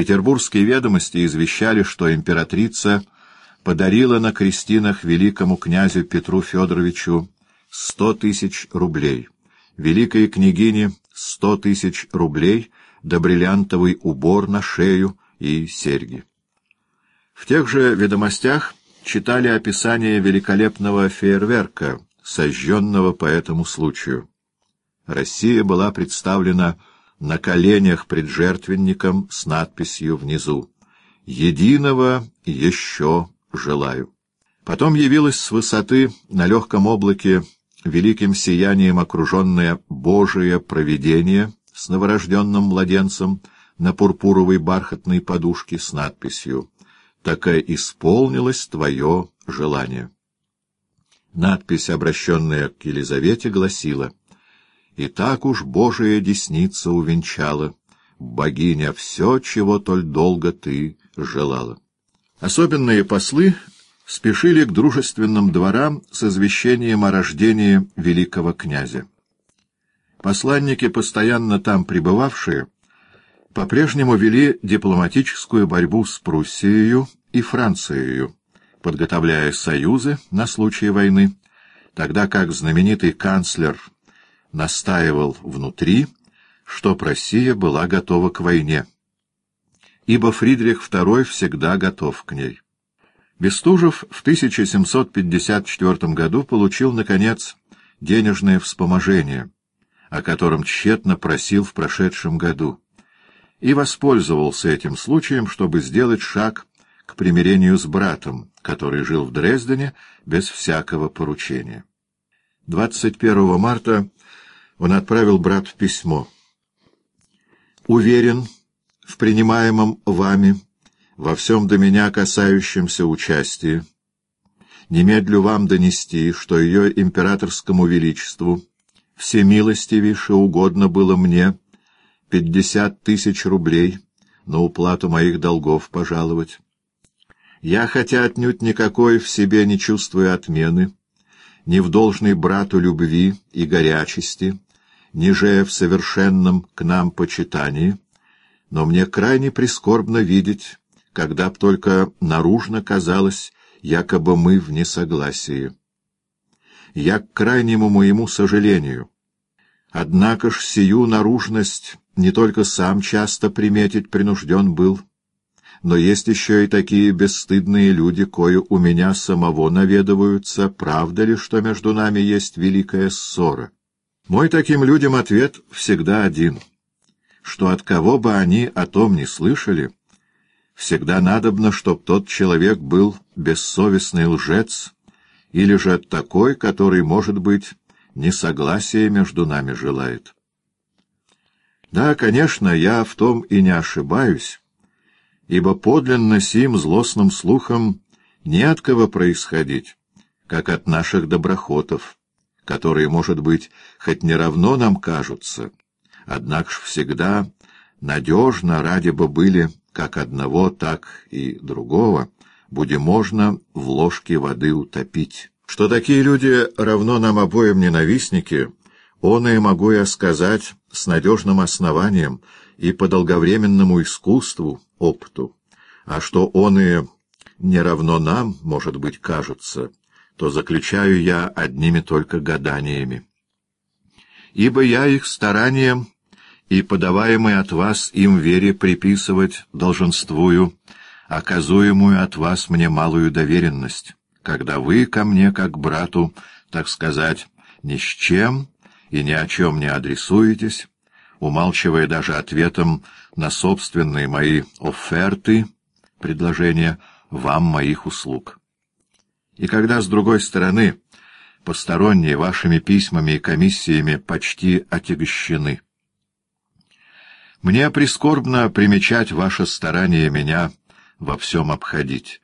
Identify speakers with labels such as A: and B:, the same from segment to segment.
A: Петербургские ведомости извещали, что императрица подарила на крестинах великому князю Петру Федоровичу сто тысяч рублей, великой княгине сто тысяч рублей да бриллиантовый убор на шею и серьги. В тех же ведомостях читали описание великолепного фейерверка, сожженного по этому случаю. Россия была представлена на коленях пред жертвенником с надписью внизу «Единого еще желаю». Потом явилась с высоты на легком облаке великим сиянием окруженное Божие провидение с новорожденным младенцем на пурпуровой бархатной подушке с надписью «Такая исполнилось твое желание». Надпись, обращенная к Елизавете, гласила «И так уж Божия десница увенчала, богиня, все, чего толь долго ты желала». Особенные послы спешили к дружественным дворам с извещением о рождении великого князя. Посланники, постоянно там пребывавшие, по-прежнему вели дипломатическую борьбу с Пруссией и Францией, подготовляя союзы на случай войны, тогда как знаменитый канцлер настаивал внутри, что Россия была готова к войне, ибо Фридрих II всегда готов к ней. Бестужев в 1754 году получил, наконец, денежное вспоможение, о котором тщетно просил в прошедшем году, и воспользовался этим случаем, чтобы сделать шаг к примирению с братом, который жил в Дрездене без всякого поручения. 21 марта он отправил брату письмо. «Уверен в принимаемом вами во всем до меня касающемся участии, немедлю вам донести, что ее императорскому величеству всемилостивейше угодно было мне пятьдесят тысяч рублей на уплату моих долгов пожаловать. Я, хотя отнюдь никакой в себе не чувствую отмены, ни в должной брату любви и горячести, ниже в совершенном к нам почитании, но мне крайне прискорбно видеть, когда б только наружно казалось, якобы мы в несогласии. Я к крайнему моему сожалению. Однако ж сию наружность не только сам часто приметить принужден был, но есть еще и такие бесстыдные люди, кое у меня самого наведываются, правда ли, что между нами есть великая ссора. Мой таким людям ответ всегда один, что от кого бы они о том не слышали — Всегда надобно, чтоб тот человек был бессовестный лжец, или же такой, который, может быть, несогласие между нами желает. Да, конечно, я в том и не ошибаюсь, ибо подлинно сим злостным слухом не от кого происходить, как от наших доброхотов, которые, может быть, хоть не равно нам кажутся, однако ж всегда надежно ради бы были как одного, так и другого, будем можно в ложке воды утопить. Что такие люди равно нам обоим ненавистники, он и могу я сказать с надежным основанием и по долговременному искусству, опыту. А что он и не равно нам, может быть, кажется, то заключаю я одними только гаданиями. Ибо я их старанием и подаваемой от вас им вере приписывать долженствую, оказуемую от вас мне малую доверенность, когда вы ко мне, как брату, так сказать, ни с чем и ни о чем не адресуетесь, умалчивая даже ответом на собственные мои оферты, предложения вам моих услуг. И когда, с другой стороны, посторонние вашими письмами и комиссиями почти отягощены, мне прискорбно примечать ваше старание меня во всем обходить.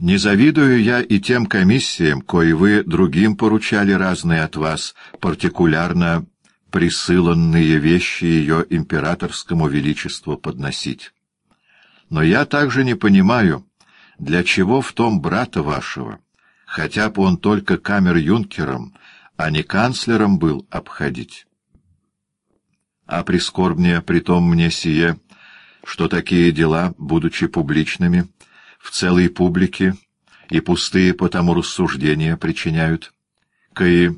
A: Не завидую я и тем комиссиям, кои вы другим поручали разные от вас, партикулярно присыланные вещи ее императорскому величеству подносить. Но я также не понимаю, для чего в том брата вашего, хотя бы он только камер-юнкером, а не канцлером был обходить а прискорбнее притом мне сие, что такие дела, будучи публичными, в целой публике и пустые потому рассуждения причиняют, кои,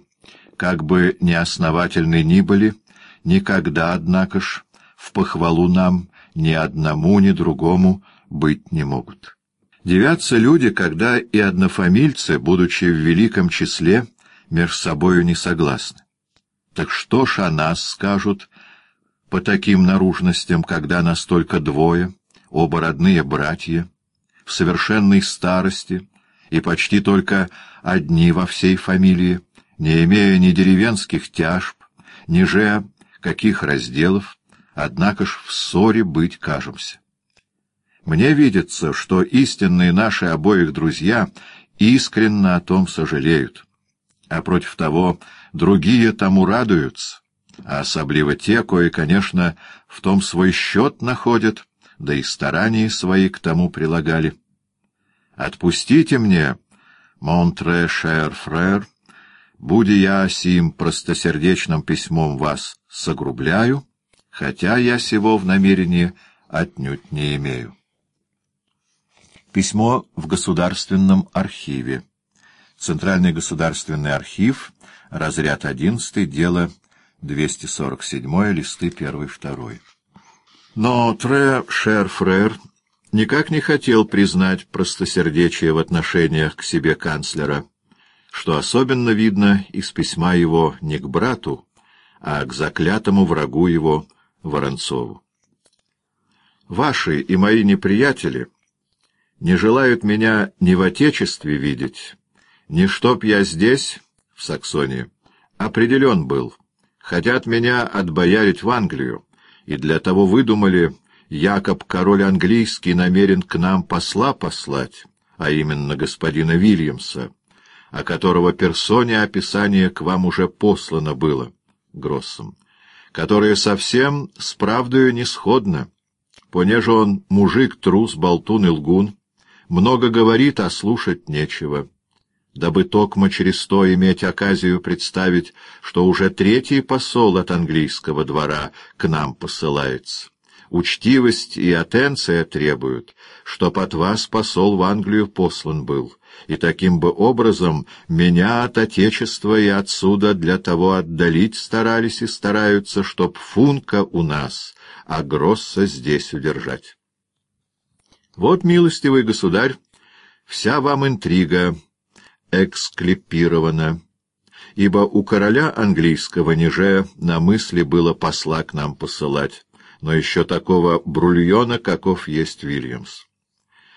A: как бы неосновательны ни были, никогда, однако ж, в похвалу нам ни одному, ни другому быть не могут. Девятся люди, когда и однофамильцы, будучи в великом числе, между собою не согласны. Так что ж о нас скажут по таким наружностям, когда настолько двое, оба родные братья, в совершенной старости и почти только одни во всей фамилии, не имея ни деревенских тяжб, ни же каких разделов, однако ж в ссоре быть кажемся. Мне видится, что истинные наши обоих друзья искренно о том сожалеют, а против того другие тому радуются, а особливо те, кои, конечно, в том свой счет находят, да и старания свои к тому прилагали. Отпустите мне, Монтре шер фрер, буди я сим простосердечным письмом вас согрубляю, хотя я сего в намерении отнюдь не имею. Письмо в Государственном архиве. Центральный государственный архив, разряд 11, дело 247, листы 1-2. Но Тре Шерфрер никак не хотел признать простосердечие в отношениях к себе канцлера, что особенно видно из письма его не к брату, а к заклятому врагу его Воронцову. «Ваши и мои неприятели — не желают меня ни в Отечестве видеть, ни чтоб я здесь, в Саксонии, определен был. Хотят меня отбоярить в Англию, и для того выдумали, Якоб, король английский, намерен к нам посла послать, а именно господина Вильямса, о которого персоне описание к вам уже послано было, Гроссом, которое совсем с правдою не сходно, понеже он мужик, трус, болтун и лгун, много говорит, а слушать нечего. Дабы токмо через то иметь оказию представить, что уже третий посол от английского двора к нам посылается. Учтивость и атенция требуют, чтоб от вас посол в Англию послан был, и таким бы образом меня от Отечества и отсюда для того отдалить старались и стараются, чтоб функа у нас, а Гросса здесь удержать. Вот, милостивый государь, вся вам интрига эксклипирована, ибо у короля английского ниже на мысли было посла к нам посылать, но еще такого брульона, каков есть Вильямс.